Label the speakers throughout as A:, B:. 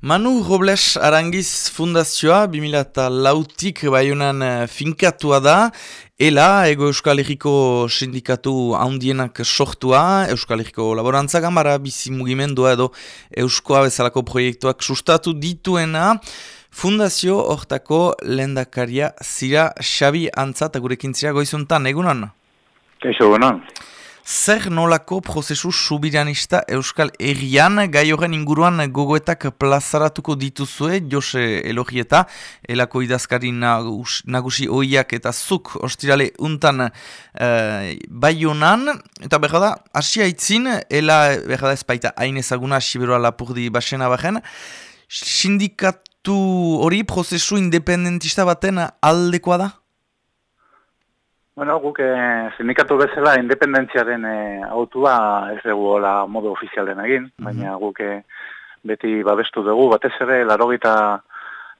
A: Manu Robles Arangiz Fundazioa 2008tik baiunan eh, finkatua da, ela ego Euskal Herriko sindikatu handienak sortua, Euskal Herriko laborantza gambara bizi mugimendua edo Euskoa bezalako proiektuak sustatu dituena, Fundazio hortako lendakaria zira Xabi Antzat gurekin zira goizuntan, egunan?
B: Eixo, egunan.
A: Zer nolako prozesu subiranista Euskal Herrian? Gai horren inguruan gogoetak plazaratuko dituzue, Jose Elogieta, elako idazkari nagusi oiak eta zuk ostirale untan uh, bai honan, eta berra da, asia itzin, ela berra da ezpaita hain ezaguna siberoa lapurdi basena baren, sindikatu hori prozesu independentista baten aldekoa da?
B: Bueno, guk eh, sindikatu bezala independentziaren eh, autua ez dugu hola modu ofizialen egin, mm -hmm. baina guk eh, beti babestu dugu, batez ere, laro gita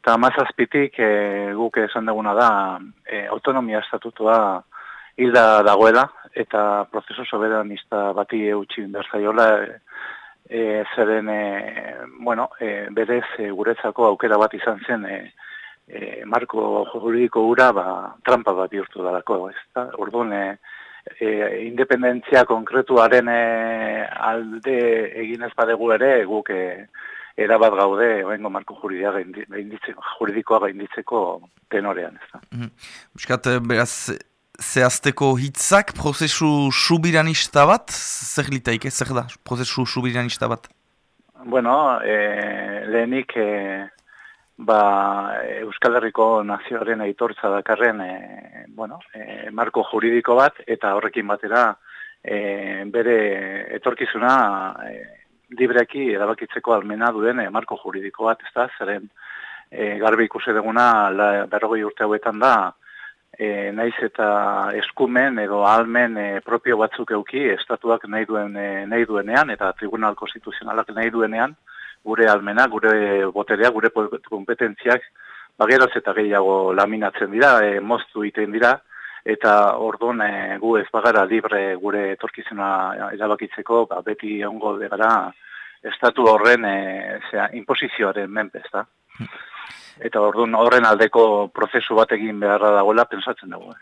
B: eta mazazpitik eh, guk esan duguna da eh, autonomia estatutua hilda dagoela, eta prozesu soberanista bati eutxin berzaiola, eh, zeren, eh, bueno, eh, berez eh, guretzako aukera bat izan zen, eh, e, marko juridiko ura ba, trampa bat bihurtu dalako, ez da? Orduan, e, e, independentzia konkretuaren e, alde egin ez badegu ere, guk e, erabat gaude, oengo marko juridikoa gainditzeko tenorean, ez da?
A: Mm -hmm. beraz, zehazteko hitzak, prozesu subiranista bat, zer litaik, zer da, prozesu subiranista bat?
B: Bueno, e, lehenik... E, ba, Euskal Herriko nazioaren aitortza dakarren e, bueno, e, marko juridiko bat eta horrekin batera e, bere etorkizuna e, libreki erabakitzeko almena duen e, marko juridiko bat, ez da, zeren e, garbi ikusi deguna la, berrogei urte hauetan da e, naiz eta eskumen edo almen e, propio batzuk euki estatuak nahi, duen, nahi duenean eta tribunal konstituzionalak nahi duenean, gure almena, gure boterea, gure kompetentziak, bageraz eta gehiago laminatzen dira, e, moztu iten dira, eta orduan e, gu ez bagara libre gure etorkizuna erabakitzeko, ba, beti ongo gara estatu horren e, zera, imposizioaren menpez, da. Eta orduan horren aldeko prozesu bat egin beharra dagoela pensatzen dago. Eh.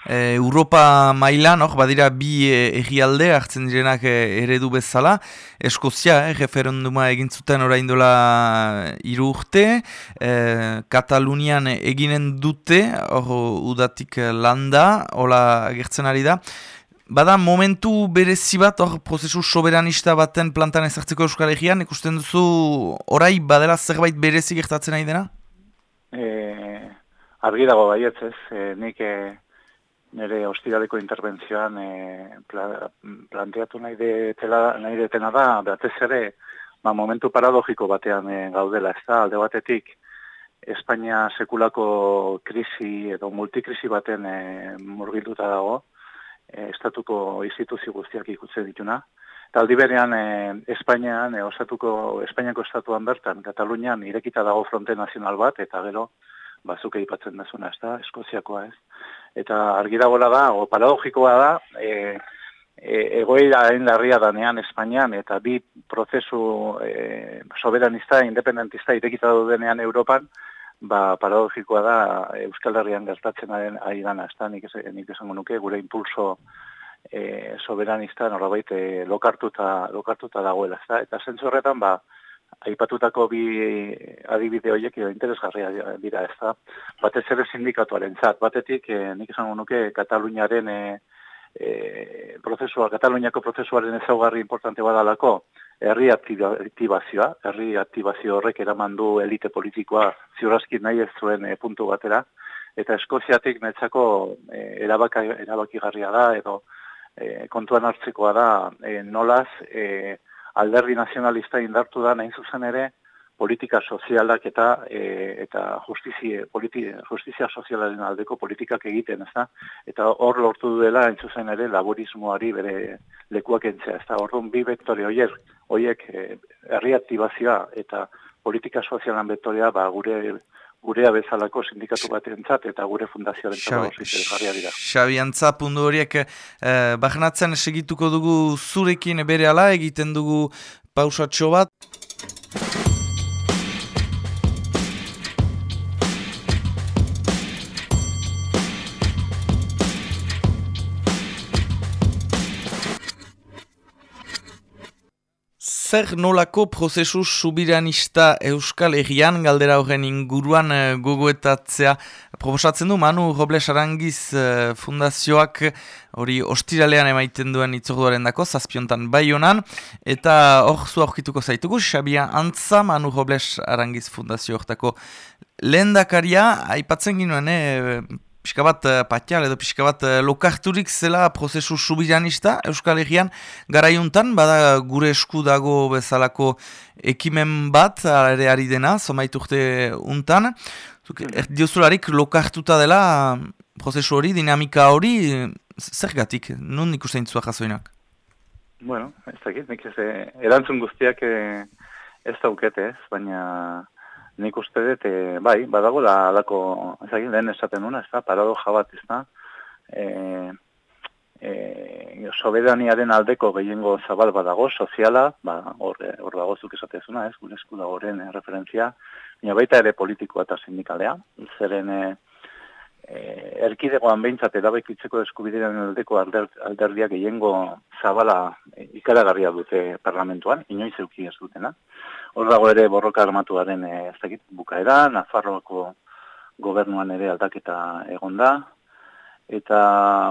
A: E, Europa mailan, oh, badira bi egialde hartzen direnak e, eredu bezala. Eskozia, eh, referenduma egin zuten orain dola iru urte. E, Katalunian eginen dute, hor udatik landa, hola gertzen ari da. Bada momentu berezi bat, hor prozesu soberanista baten plantan ezartzeko Euskal Herrian, ikusten duzu orai badela zerbait berezi gertatzen ari dena?
B: E, argi dago baietz ez, e, nik... E nire hostiraleko interbentzioan e, planteatu nahi, detela, nahi detena da, behatez ere, ba, momentu paradogiko batean e, gaudela, ez da, alde batetik, Espainia sekulako krisi edo multikrisi baten e, murgilduta dago, e, estatuko instituzio guztiak ikutzen dituna, eta aldi berean e, Espainian, e, osatuko, Espainiako estatuan bertan, Katalunian irekita dago fronte nazional bat, eta gero, bazuke ipatzen dazuna, ez da, Eskoziakoa ez, eta argi dagoela da, o paradogikoa da, e, e, egoera larria danean Espainian, eta bi prozesu e, soberanista, independentista irekita dudenean Europan, ba, paradogikoa da Euskal Herrian gertatzen ari dana, ez da, nik esango nuke, gure impulso e, soberanista norabait e, lokartuta, lokartuta dagoela, ez da, eta zentzu horretan, ba, aipatutako bi adibide horiek edo interesgarria dira ez da. Batez ere sindikatuaren zat. Batetik, e, nik esan nuke, Kataluniaren e, e, prozesua, Kataluniako prozesuaren ezaugarri importante badalako, herri aktibazioa, herri aktibazio horrek eraman du elite politikoa ziurazki nahi ez zuen e, puntu batera, eta Eskoziatik netzako e, erabaka, erabakigarria da, edo e, kontuan hartzekoa da, e, nolaz, e, alderdi nazionalista indartu da nahin zuzen ere politika sozialak eta e, eta justizia, politi, justizia sozialaren aldeko politikak egiten, ez da? Eta hor lortu duela hain zuzen ere laborismoari bere lekuak entzea, ez da? Orduan bi vektore horiek, horiek herri aktibazioa eta politika sozialan vektorea ba, gure gurea bezalako sindikatu batentzat eta gure fundazioaren jarria dira.
A: Xabi Antza, pundu horiek, eh, bahnatzen segituko dugu zurekin bere ala, egiten dugu pausatxo bat. Zer nolako prozesu subiranista Euskal Herrian galdera horren inguruan uh, gogoetatzea proposatzen du Manu Robles Arangiz uh, fundazioak hori ostiralean emaiten duen itzorduaren dako, zazpiontan bai honan, eta hor zu aurkituko zaitugu, Xabia Antza Manu Robles Arangiz fundazio hortako lehen dakaria, aipatzen ginoen, eh, pixka bat uh, patial edo pixka bat uh, lokarturik zela prozesu subiranista Euskal Herrian garaiuntan, bada gure esku dago bezalako ekimen bat, ere ari dena, urte untan. Zuk, mm. diozularik lokartuta dela prozesu hori, dinamika hori, zer gatik, nun ikusten zua jazoinak?
B: Bueno, ez dakit, nik ez, erantzun guztiak ez daukete ez, baina nik uste dut, e, bai, badago da alako, ezagin lehen esaten nuna, ez da, paradoja bat, ez da, e, e, soberaniaren aldeko gehiengo zabal badago, soziala, ba, hor, hor dago zuk esatezuna, ez, gure esku dagoren e, referentzia, baina baita ere politikoa eta sindikalea, zeren e, e, erkidegoan behintzat erabekitzeko eskubidean aldeko alder, alderdia gehiengo zabala e, ikaragarria dute parlamentuan, inoiz euki ez dutena. Hor dago ere borroka armatuaren eh, ez dakit bukaera, Nafarroako gobernuan ere aldaketa egon da, eta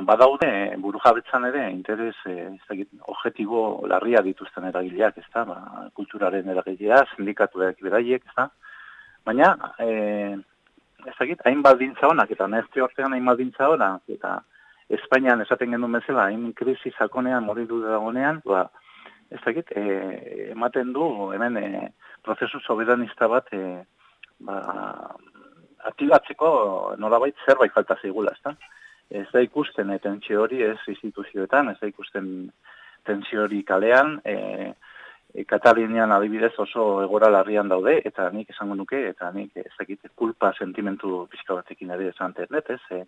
B: badaude buru jabetzan ere interes eh, ez dakit, objetibo larria dituzten eragileak, ez da, ba, kulturaren eragilea, sindikatuak beraiek, ez da, baina, e, ez dakit, hain baldintza honak, eta nahizte hortean hain baldintza honak, eta Espainian esaten gendu bezala, hain krisi sakonean, moridu dagonean, ba, ez dakit, e, ematen du, hemen, e, prozesu soberanista bat, e, ba, aktibatzeko nolabait zerbait falta zeigula, ez da? Ez da ikusten e, tentsio hori ez instituzioetan, ez da ikusten tentsio hori kalean, e, e, Katalinian adibidez oso egora larrian daude, eta nik esango nuke, eta nik ez dakit, kulpa sentimentu pixka batekin ere esan ternet, ez? E,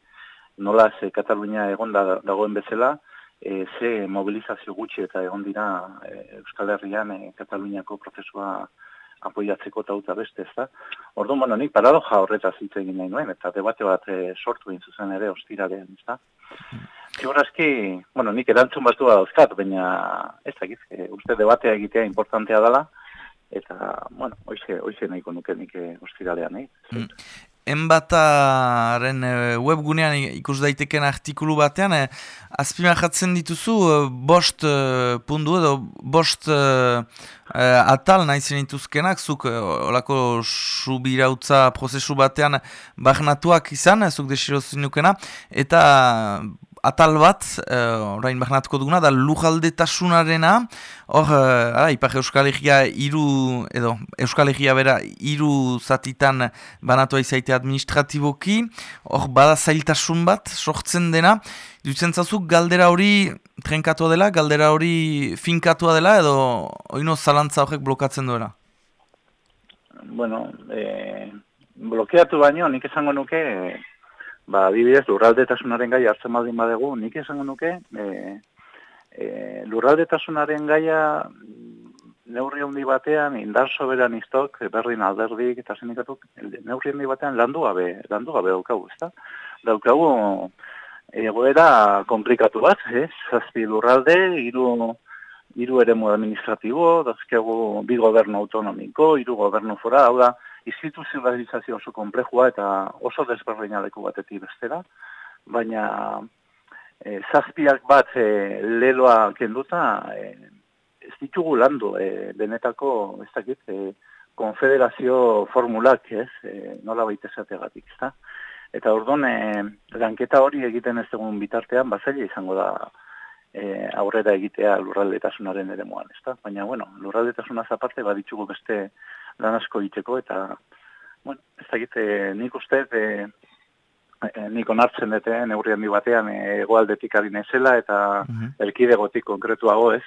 B: nola ze Katalunia egon dagoen bezala, e, ze mobilizazio gutxi eta egon dira e, Euskal Herrian e, Kataluniako prozesua apoiatzeko tauta beste, ez da? Orduan, bueno, nik paradoja horretaz hitz egin nahi nuen, eta debate bat e, sortu egin zuzen ere ostiralean, ez da? Ziurazki, bueno, nik erantzun batu da dauzkat, baina ez da, e, uste debatea egitea importantea dela, eta, bueno, oize, oize nahiko nuke nik e, ostiralean, eh?
A: Enbataren eh, webgunean ikus daiteken artikulu batean, eh, jatzen dituzu eh, bost pundu edo bost eh, atal nahi zenituzkenak, zuk olako subirautza prozesu batean bahnatuak izan, zuk desiro zinukena, eta atal bat, uh, orain bahnatuko duguna, da lujaldetasunarena, hor, uh, ipar Euskal Herria iru, edo Euskal Herria bera iru zatitan banatua izaite administratiboki, hor bada zailtasun bat, sortzen dena, dutzen zazuk galdera hori trenkatua dela, galdera hori finkatua dela, edo oino zalantza horrek blokatzen duela?
B: Bueno, eh, blokeatu baino, nik esango nuke, ba, adibidez, lurraldetasunaren gai hartzen baldin badegu, nik esango nuke, e, e, lurraldetasunaren gaia neurri handi batean, indar soberan iztok, berdin alderdik eta sindikatuk, neurri handi batean landu gabe, landu gabe daukagu, ezta? Daukagu egoera komplikatu bat, ez? Zazpi lurralde, hiru hiru ere administratibo, dazkegu bi gobernu autonomiko, hiru gobernu fora, hau da, instituzionalizazio oso komplejua eta oso desberdinaleko batetik bestera, baina e, zazpiak bat e, leloa kenduta e, ez ditugu landu e, benetako, ez dakit, e, konfederazio formulak, ez, e, nola baita esategatik, ez da? Eta orduan, e, lanketa hori egiten ez dugun bitartean, bazaila izango da e, aurrera egitea lurraldetasunaren ere moan, ez da? Baina, bueno, lurraldetasunaz aparte baditzugu beste lan asko egiteko eta bueno, ez da egite nik uste e, e, nik onartzen dute neurri handi batean egoaldetik adin ezela eta mm -hmm. elkidegotik konkretuago ez?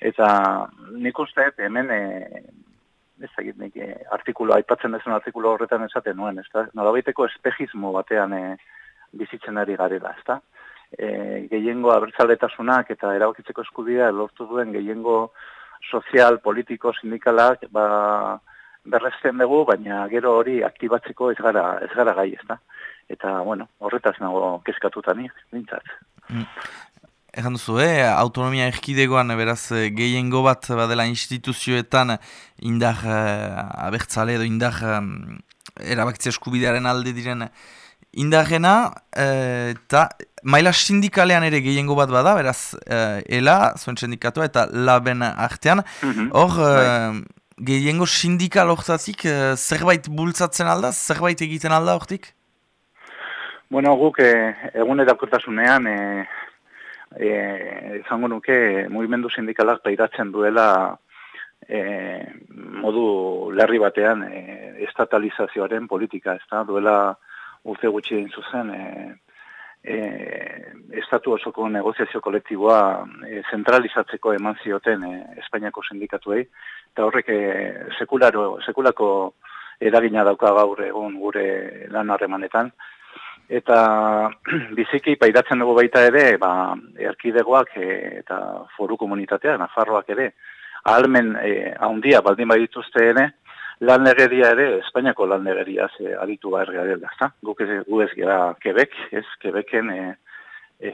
B: Eta nik uste hemen e, ez da nik e, artikulo, aipatzen dezen artikulo horretan esaten nuen, ez da, nolabiteko espejismo batean e, bizitzen ari garela, ez da e, gehiengo abertzaletasunak eta erabakitzeko eskubidea lortu duen gehiengo sozial, politiko, sindikalak, ba, berrezten dugu, baina gero hori aktibatzeko ez gara, ez gara gai, ez da? Eta, bueno, horretaz nago keskatuta ni, nintzat. Mm.
A: Egan duzu, eh? autonomia erkidegoan beraz gehiengo bat badela instituzioetan indar uh, abertzale edo indar um, erabakitzea eskubidearen alde diren indarrena eta maila sindikalean ere gehiengo bat bada, beraz uh, ELA, zuen sindikatua eta laben artean. Mhm. Hor, mm gehiengo sindikal hortatik uh, zerbait bultzatzen alda, zerbait egiten alda hortik?
B: Bueno, guk eh, egun edakotasunean eh, eh, zango nuke movimendu sindikalak pairatzen duela eh, modu larri batean eh, estatalizazioaren politika, ez da? Duela urte gutxi egin zuzen eh, eh, estatu osoko negoziazio kolektiboa eh, zentralizatzeko eman zioten eh, Espainiako sindikatuei, eta horrek eh, sekularo, sekulako eragina dauka gaur egun gure lan harremanetan, eta biziki pairatzen dugu baita ere, ba, erkidegoak e, eta foru komunitatea, Nafarroak ere, ahalmen e, haundia baldin badituzte ere, lan legeria ere, Espainiako lan legeria ze aditu behar dela, ezta? Guk ez, gu ez gara Quebec, ez Quebecen e, e,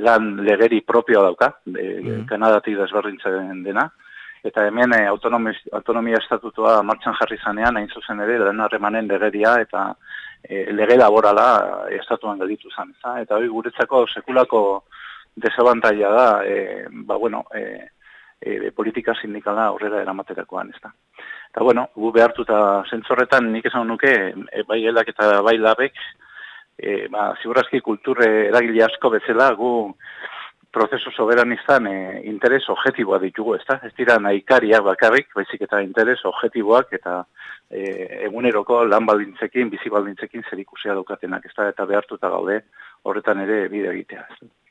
B: lan legeri propio dauka, e, mm. Kanadatik desberdintzen dena, eta hemen e, autonomia, autonomia estatutua martxan jarri zanean, hain zuzen ere, lan harremanen legeria eta e, lege laborala estatuan gelditu zen. Za? Eta hori guretzako sekulako desabantaia da, e, ba, bueno, e, e, politika sindikala horrela eramaterakoan, ez da. Eta, bueno, gu behartuta zentzorretan nik esan nuke, e, bai helak eta bai labek, e, ba, ziburazki kulture eragile asko bezala, gu prozesu soberanizan e, interes objetiboa ditugu, ez da? Ez dira nahikariak bakarrik, baizik eta interes objetiboak eta e, eguneroko lan baldintzekin, bizi baldintzekin zer ikusia daukatenak, ez da? Eta behartuta gaude horretan ere bide egitea, ez da?
A: Hmm.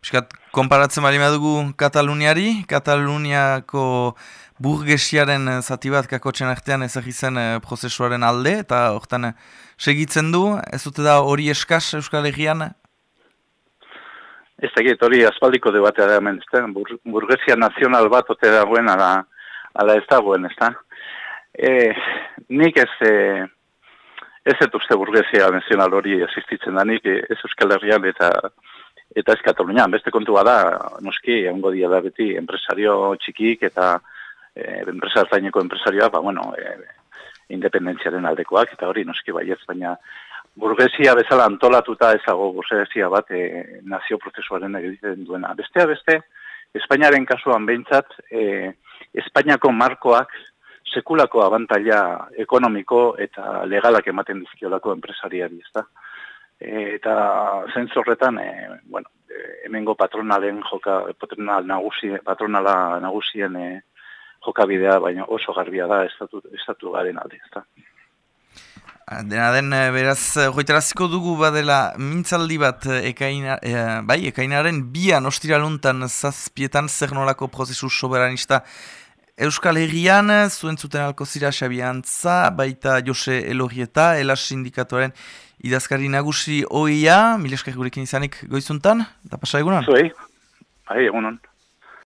A: Piskat, konparatzen bali dugu Kataluniari, Kataluniako burgesiaren zati bat kakotzen artean ezagizen e, prozesuaren alde, eta horretan segitzen du, ez dute da hori eskas Euskal Herrian,
B: Ez da hori aspaldiko debatea da hemen, ezta? Bur, burgesia nazional bat ote dagoen ala, ala ez dagoen, ezta? E, nik ez, e, ez ez uste burgesia nazional hori asistitzen da, nik ez Euskal Herrian eta eta ez Katalunian. Beste kontua da, noski, egongo dia da beti, enpresario txikik eta e, enpresa enpresarioa, ba, bueno, e, independentziaren aldekoak, eta hori noski baiez, baina burgesia bezala antolatuta ezago burgesia bat e, nazio prozesuaren egiten duena. Bestea beste, Espainiaren kasuan behintzat, e, Espainiako markoak sekulako abantaila ekonomiko eta legalak ematen dizkiolako enpresariari, ezta? E, eta zentzorretan, e, bueno, e, hemengo patronalen joka, patronal nagusi, patronala nagusien e, jokabidea, baina oso garbia da estatu, estatu garen alde, ezta?
A: Dena den, eh, beraz, joiteraziko eh, dugu badela mintzaldi bat eh, ekaina, bai, ekainaren bian ostiraluntan zazpietan zer nolako prozesu soberanista Euskal Herrian, zuen zuten alko zira Xabiantza, baita Jose Elogieta, Elas Sindikatuaren idazkari nagusi oia, mileskak gurekin izanik goizuntan, eta pasa egunan?
B: Zuei, bai, egunan.